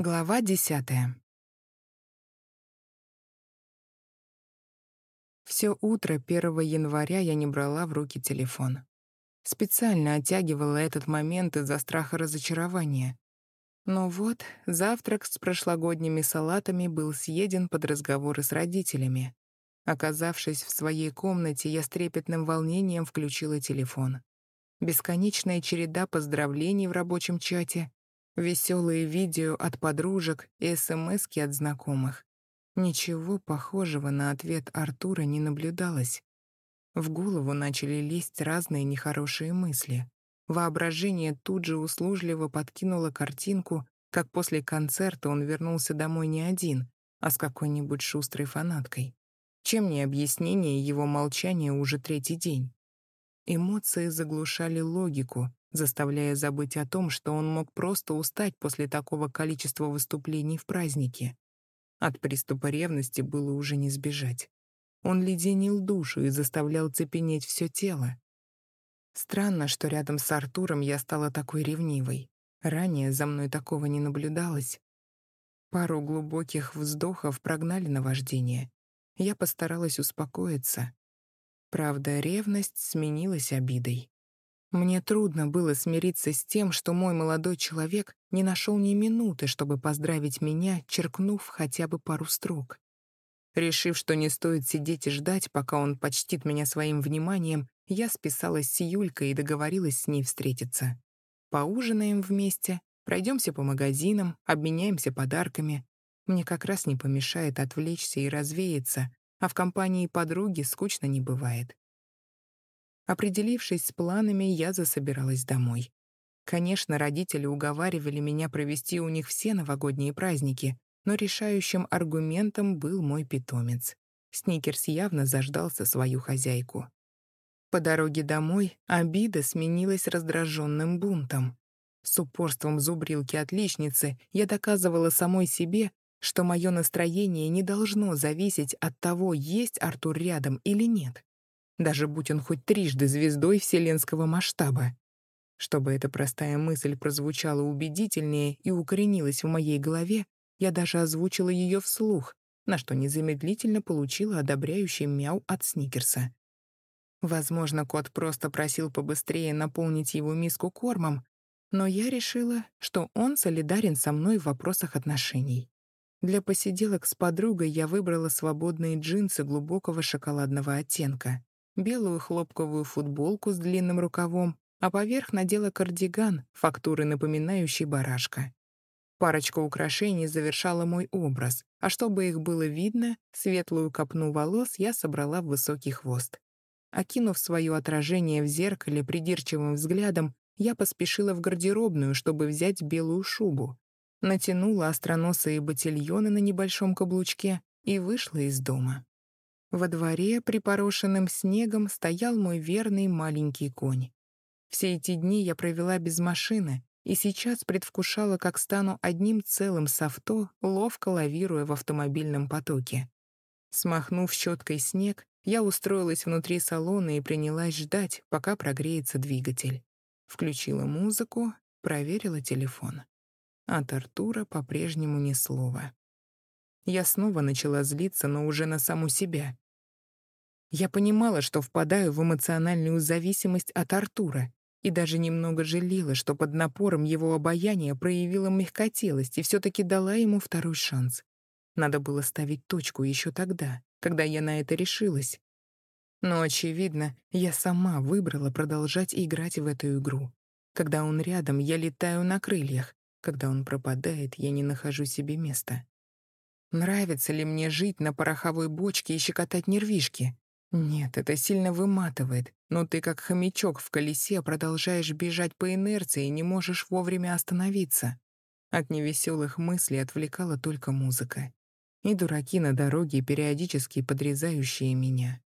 Глава десятая. Все утро 1 января я не брала в руки телефон. Специально оттягивала этот момент из-за страха разочарования. Но вот завтрак с прошлогодними салатами был съеден под разговоры с родителями. Оказавшись в своей комнате, я с трепетным волнением включила телефон. Бесконечная череда поздравлений в рабочем чате, Веселые видео от подружек и смски от знакомых. Ничего похожего на ответ Артура не наблюдалось. В голову начали лезть разные нехорошие мысли. Воображение тут же услужливо подкинуло картинку, как после концерта он вернулся домой не один, а с какой-нибудь шустрой фанаткой. Чем не объяснение его молчания уже третий день? Эмоции заглушали логику, заставляя забыть о том, что он мог просто устать после такого количества выступлений в празднике. От приступа ревности было уже не сбежать. Он леденил душу и заставлял цепенеть все тело. Странно, что рядом с Артуром я стала такой ревнивой. Ранее за мной такого не наблюдалось. Пару глубоких вздохов прогнали наваждение. Я постаралась успокоиться. Правда, ревность сменилась обидой. Мне трудно было смириться с тем, что мой молодой человек не нашел ни минуты, чтобы поздравить меня, черкнув хотя бы пару строк. Решив, что не стоит сидеть и ждать, пока он почтит меня своим вниманием, я списалась с Юлькой и договорилась с ней встретиться. Поужинаем вместе, пройдемся по магазинам, обменяемся подарками. Мне как раз не помешает отвлечься и развеяться, а в компании подруги скучно не бывает. Определившись с планами, я засобиралась домой. Конечно, родители уговаривали меня провести у них все новогодние праздники, но решающим аргументом был мой питомец. Сникерс явно заждался свою хозяйку. По дороге домой обида сменилась раздраженным бунтом. С упорством зубрилки-отличницы я доказывала самой себе, что мое настроение не должно зависеть от того, есть Артур рядом или нет даже будь он хоть трижды звездой вселенского масштаба. Чтобы эта простая мысль прозвучала убедительнее и укоренилась в моей голове, я даже озвучила ее вслух, на что незамедлительно получила одобряющий мяу от Сникерса. Возможно, кот просто просил побыстрее наполнить его миску кормом, но я решила, что он солидарен со мной в вопросах отношений. Для посиделок с подругой я выбрала свободные джинсы глубокого шоколадного оттенка белую хлопковую футболку с длинным рукавом, а поверх надела кардиган, фактуры напоминающий барашка. Парочка украшений завершала мой образ, а чтобы их было видно, светлую копну волос я собрала в высокий хвост. Окинув свое отражение в зеркале придирчивым взглядом, я поспешила в гардеробную, чтобы взять белую шубу. Натянула остроносые ботильоны на небольшом каблучке и вышла из дома. Во дворе, припорошенным снегом, стоял мой верный маленький конь. Все эти дни я провела без машины, и сейчас предвкушала, как стану одним целым с авто, ловко лавируя в автомобильном потоке. Смахнув щеткой снег, я устроилась внутри салона и принялась ждать, пока прогреется двигатель. Включила музыку, проверила телефон. От Артура по-прежнему ни слова. Я снова начала злиться, но уже на саму себя. Я понимала, что впадаю в эмоциональную зависимость от Артура, и даже немного жалела, что под напором его обаяния проявила мягкотелость и все таки дала ему второй шанс. Надо было ставить точку еще тогда, когда я на это решилась. Но, очевидно, я сама выбрала продолжать играть в эту игру. Когда он рядом, я летаю на крыльях. Когда он пропадает, я не нахожу себе места. Нравится ли мне жить на пороховой бочке и щекотать нервишки? Нет, это сильно выматывает, но ты как хомячок в колесе продолжаешь бежать по инерции и не можешь вовремя остановиться. От невеселых мыслей отвлекала только музыка. И дураки на дороге, периодически подрезающие меня.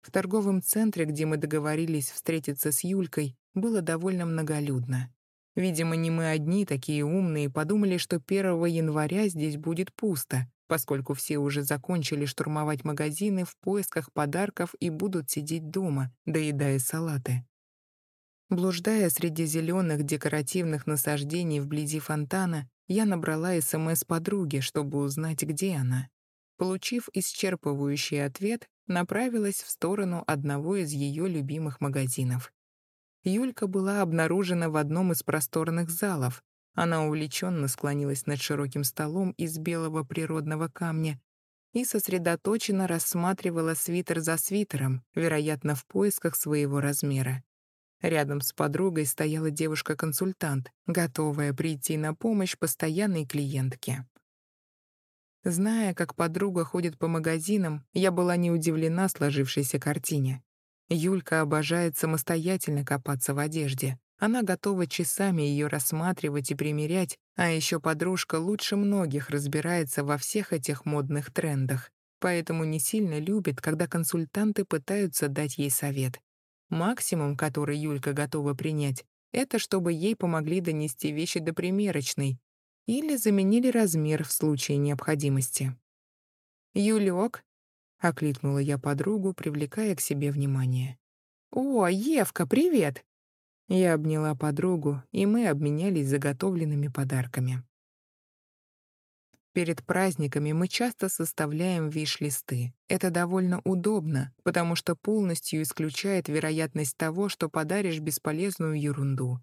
В торговом центре, где мы договорились встретиться с Юлькой, было довольно многолюдно. Видимо, не мы одни такие умные подумали, что 1 января здесь будет пусто, поскольку все уже закончили штурмовать магазины в поисках подарков и будут сидеть дома, доедая салаты. Блуждая среди зеленых декоративных насаждений вблизи фонтана, я набрала СМС подруге, чтобы узнать, где она. Получив исчерпывающий ответ, направилась в сторону одного из ее любимых магазинов. Юлька была обнаружена в одном из просторных залов. Она увлеченно склонилась над широким столом из белого природного камня и сосредоточенно рассматривала свитер за свитером, вероятно, в поисках своего размера. Рядом с подругой стояла девушка-консультант, готовая прийти на помощь постоянной клиентке. Зная, как подруга ходит по магазинам, я была не удивлена сложившейся картине. Юлька обожает самостоятельно копаться в одежде. Она готова часами ее рассматривать и примерять, а еще подружка лучше многих разбирается во всех этих модных трендах, поэтому не сильно любит, когда консультанты пытаются дать ей совет. Максимум, который Юлька готова принять, это чтобы ей помогли донести вещи до примерочной или заменили размер в случае необходимости. «Юлёк, — окликнула я подругу, привлекая к себе внимание. «О, Евка, привет!» Я обняла подругу, и мы обменялись заготовленными подарками. Перед праздниками мы часто составляем виш-листы. Это довольно удобно, потому что полностью исключает вероятность того, что подаришь бесполезную ерунду.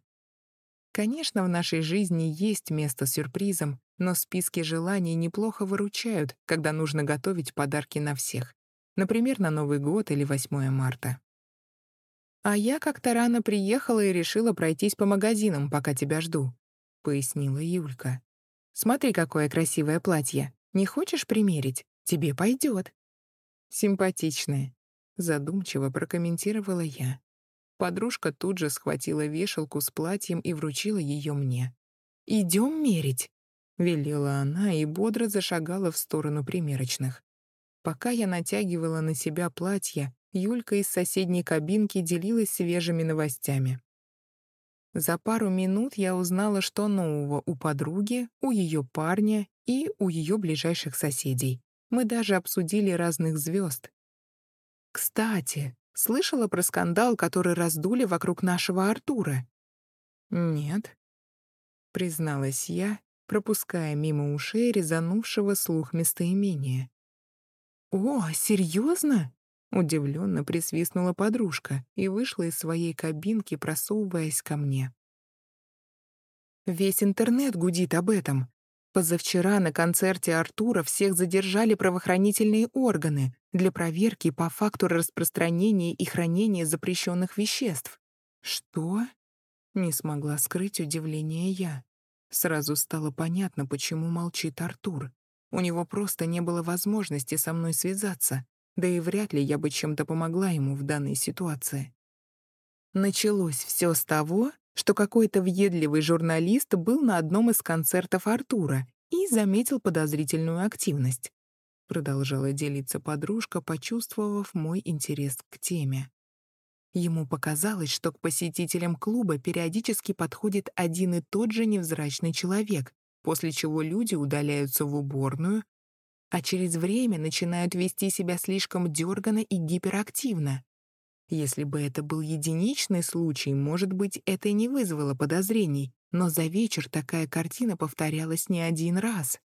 Конечно, в нашей жизни есть место сюрпризам, но списки желаний неплохо выручают, когда нужно готовить подарки на всех. Например, на Новый год или 8 марта. «А я как-то рано приехала и решила пройтись по магазинам, пока тебя жду», — пояснила Юлька. «Смотри, какое красивое платье. Не хочешь примерить? Тебе пойдет». «Симпатичное», — задумчиво прокомментировала я. Подружка тут же схватила вешалку с платьем и вручила ее мне. «Идем мерить», — велела она и бодро зашагала в сторону примерочных. Пока я натягивала на себя платье, Юлька из соседней кабинки делилась свежими новостями. За пару минут я узнала, что нового у подруги, у ее парня и у ее ближайших соседей. Мы даже обсудили разных звезд. Кстати, Слышала про скандал, который раздули вокруг нашего Артура? Нет, призналась я, пропуская мимо ушей резанувшего слух местоимения. О, серьезно? Удивленно присвистнула подружка и вышла из своей кабинки, просовываясь ко мне. Весь интернет гудит об этом. Позавчера на концерте Артура всех задержали правоохранительные органы для проверки по факту распространения и хранения запрещенных веществ. Что? Не смогла скрыть удивление я. Сразу стало понятно, почему молчит Артур. У него просто не было возможности со мной связаться, да и вряд ли я бы чем-то помогла ему в данной ситуации. Началось все с того, что какой-то въедливый журналист был на одном из концертов Артура и заметил подозрительную активность. Продолжала делиться подружка, почувствовав мой интерес к теме. Ему показалось, что к посетителям клуба периодически подходит один и тот же невзрачный человек, после чего люди удаляются в уборную, а через время начинают вести себя слишком дёрганно и гиперактивно. Если бы это был единичный случай, может быть, это и не вызвало подозрений, но за вечер такая картина повторялась не один раз.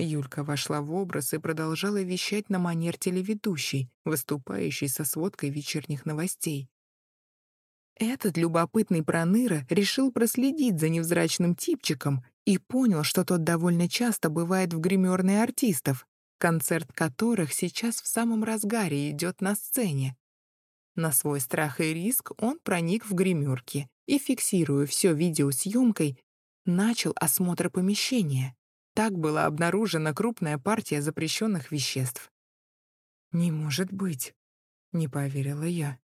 Юлька вошла в образ и продолжала вещать на манер телеведущей, выступающей со сводкой вечерних новостей. Этот любопытный проныра решил проследить за невзрачным типчиком и понял, что тот довольно часто бывает в гримерной артистов, концерт которых сейчас в самом разгаре идет на сцене, на свой страх и риск он проник в гримерки и, фиксируя все видеосъемкой, начал осмотр помещения. Так была обнаружена крупная партия запрещенных веществ. «Не может быть», — не поверила я.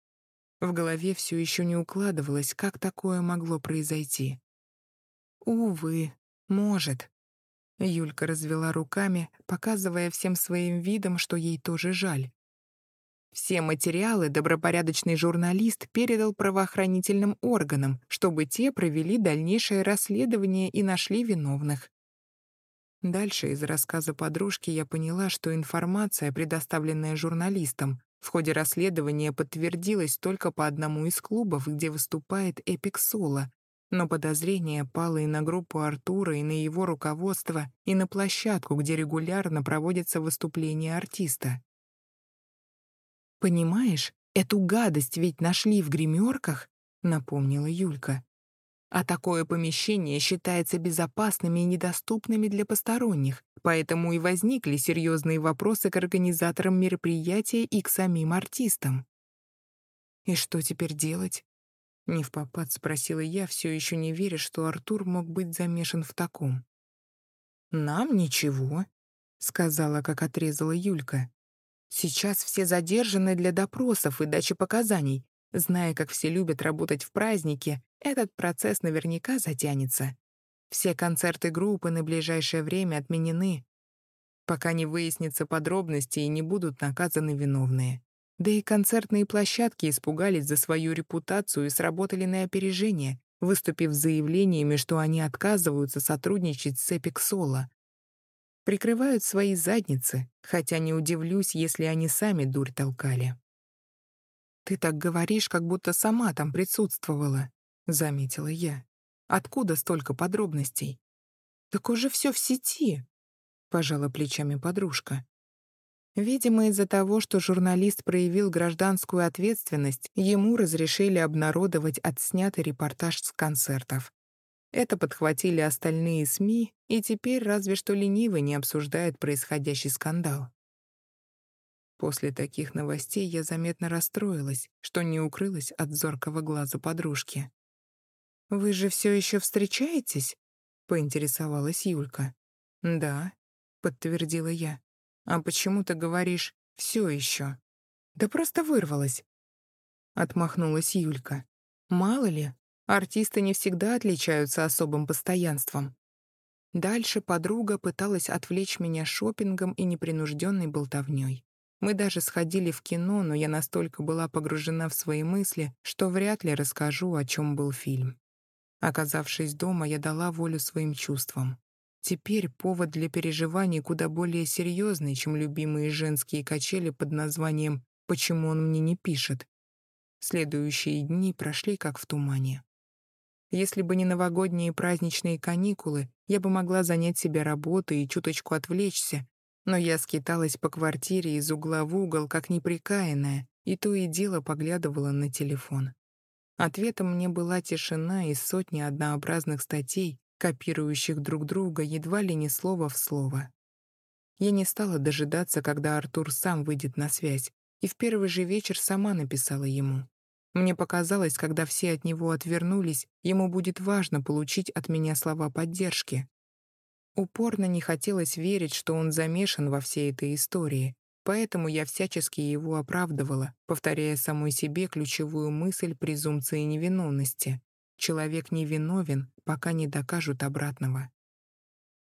В голове все еще не укладывалось, как такое могло произойти. «Увы, может». Юлька развела руками, показывая всем своим видом, что ей тоже жаль. Все материалы добропорядочный журналист передал правоохранительным органам, чтобы те провели дальнейшее расследование и нашли виновных. Дальше из рассказа подружки я поняла, что информация, предоставленная журналистам, в ходе расследования подтвердилась только по одному из клубов, где выступает Эпик Соло, Но подозрение пало и на группу Артура, и на его руководство, и на площадку, где регулярно проводятся выступления артиста. «Понимаешь, эту гадость ведь нашли в гримерках», — напомнила Юлька. «А такое помещение считается безопасными и недоступными для посторонних, поэтому и возникли серьезные вопросы к организаторам мероприятия и к самим артистам». «И что теперь делать?» Не в попад спросила я, все еще не веря, что Артур мог быть замешан в таком. «Нам ничего», — сказала, как отрезала Юлька. Сейчас все задержаны для допросов и дачи показаний. Зная, как все любят работать в праздники, этот процесс наверняка затянется. Все концерты группы на ближайшее время отменены, пока не выяснятся подробности и не будут наказаны виновные. Да и концертные площадки испугались за свою репутацию и сработали на опережение, выступив заявлениями, что они отказываются сотрудничать с Epic Solo, прикрывают свои задницы, хотя не удивлюсь, если они сами дурь толкали. «Ты так говоришь, как будто сама там присутствовала», — заметила я. «Откуда столько подробностей?» «Так уже все в сети», — пожала плечами подружка. Видимо, из-за того, что журналист проявил гражданскую ответственность, ему разрешили обнародовать отснятый репортаж с концертов. Это подхватили остальные СМИ, и теперь разве что ленивый не обсуждает происходящий скандал. После таких новостей я заметно расстроилась, что не укрылась от зоркого глаза подружки. «Вы же все еще встречаетесь?» — поинтересовалась Юлька. «Да», — подтвердила я. «А почему ты говоришь «все еще»?» «Да просто вырвалась», — отмахнулась Юлька. «Мало ли, Артисты не всегда отличаются особым постоянством. Дальше подруга пыталась отвлечь меня шопингом и непринужденной болтовней. Мы даже сходили в кино, но я настолько была погружена в свои мысли, что вряд ли расскажу, о чем был фильм. Оказавшись дома, я дала волю своим чувствам. Теперь повод для переживаний куда более серьезный, чем любимые женские качели под названием «Почему он мне не пишет?». Следующие дни прошли как в тумане. Если бы не новогодние праздничные каникулы, я бы могла занять себя работой и чуточку отвлечься, но я скиталась по квартире из угла в угол, как неприкаянная, и то и дело поглядывала на телефон. Ответом мне была тишина и сотни однообразных статей, копирующих друг друга едва ли не слово в слово. Я не стала дожидаться, когда Артур сам выйдет на связь, и в первый же вечер сама написала ему. Мне показалось, когда все от него отвернулись, ему будет важно получить от меня слова поддержки. Упорно не хотелось верить, что он замешан во всей этой истории, поэтому я всячески его оправдывала, повторяя самой себе ключевую мысль презумпции невиновности. Человек невиновен, пока не докажут обратного.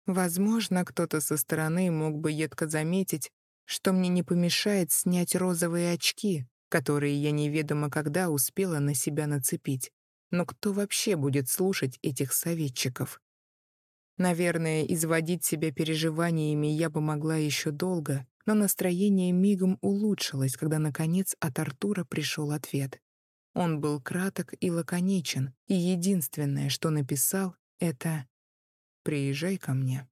Возможно, кто-то со стороны мог бы едко заметить, что мне не помешает снять розовые очки, которые я неведомо когда успела на себя нацепить. Но кто вообще будет слушать этих советчиков? Наверное, изводить себя переживаниями я бы могла еще долго, но настроение мигом улучшилось, когда, наконец, от Артура пришел ответ. Он был краток и лаконичен, и единственное, что написал, это «Приезжай ко мне».